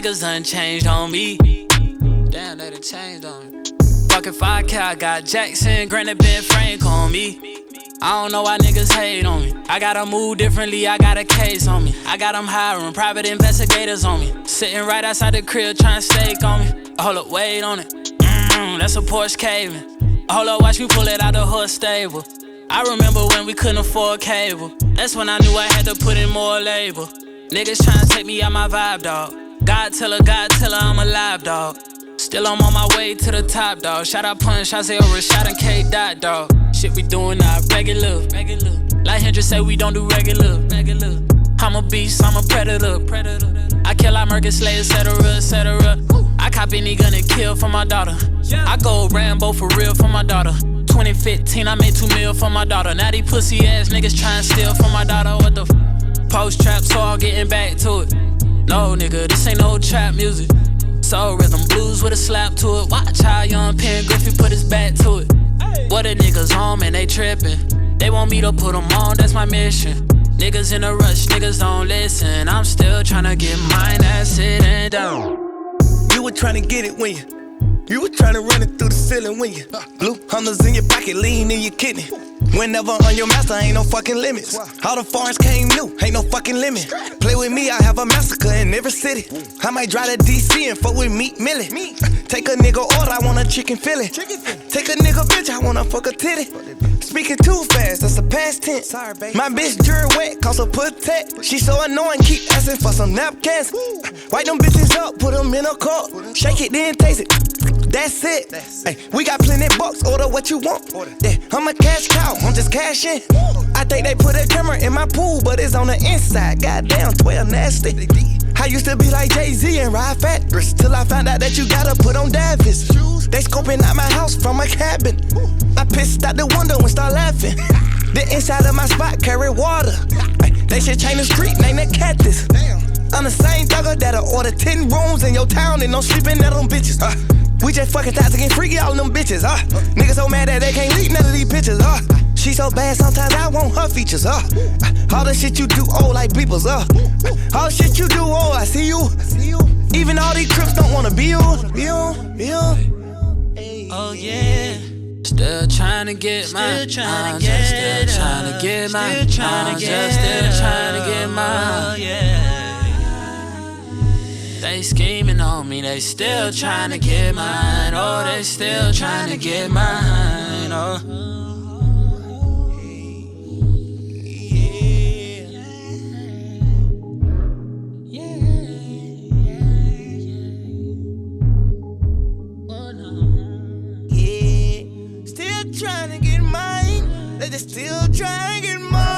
niggas unchanged on me. Damn, they done changed on me. Fucking 5K, I got Jackson, Granite Ben Frank on me. I don't know why niggas hate on me. I gotta move differently, I got a case on me. I got them hiring private investigators on me. Sitting right outside the crib trying to stake on me. Hold up, wait on it. Mm, that's a Porsche caving. Hold up, watch me pull it out the horse stable. I remember when we couldn't afford cable. That's when I knew I had to put in more labor. Niggas trying to take me out my vibe, dog. God tell her, God tell her I'm alive, dog. Still I'm on my way to the top, dog. Shout out Punch, I say oh, over shot and K dot, dog. Shit we doing now, regular, regular. Like Hendrix say we don't do regular, regular. I'm a beast, I'm a predator, predator. I kill, I murder, slay, etc., etc. I cop any gun and kill for my daughter. I go Rambo for real for my daughter. 2015, I made two mil for my daughter. Now these pussy ass niggas trying to steal from my daughter. What the f? Post trap, so I'm getting back to it. No, nigga, this ain't no trap music. Soul rhythm blues with a slap to it. Watch how young Ken Griffey put his back to it. What the niggas on, man, they trippin'. They want me to put them on, that's my mission. Niggas in a rush, niggas don't listen. I'm still tryna get mine, that's sitting down. You were tryna get it when you you were tryna run it through the ceiling when you uh, blue hunters in your pocket, lean in your kidney. Whenever on your master, ain't no fucking limits. All the foreigns came new, ain't no fucking limit. Play with me, I have a massacre in every city. I might drive to DC and fuck with Meek Millie. Take a nigga order, I want a chicken fillet. Take a nigga bitch, I wanna fuck a titty. Speaking too fast, that's a past tense. My bitch jury wet, cause her protect. She so annoying, keep asking for some napkins. Wipe them bitches up, put them in a cup. Shake it, then taste it. That's it. Hey, we got plenty bucks, order what you want. Yeah, I'm a cash cow, I'm just cashing. I think they put a camera in my pool, but it's on the inside. Goddamn, 12 nasty. I used to be like Jay Z and ride factories till I found out that you gotta put on Davis. They scoping out my house from my cabin. I pissed out the window and start laughing. The inside of my spot carry water. They should change the street, name it Cactus. I'm the same thugger that'll order 10 rooms in your town and no sleeping at them bitches. Uh, we just fucking tired to get freaky, all them bitches, huh? Niggas so mad that they can't leak none of these pictures, huh? She so bad, sometimes I want her features, huh? All the shit you do old like people's, huh? All the shit you do old, I see you. Even all these crips don't wanna be you. Be you, be you. Oh yeah. Still trying to get mine. Still trying to get Still trying to get mine. Still trying to get Still trying to get mine. Oh, yeah. They scheming on me, they still trying to get mine. Oh, they still trying to get mine. Oh. Trying to get mine, they just still trying to get mine.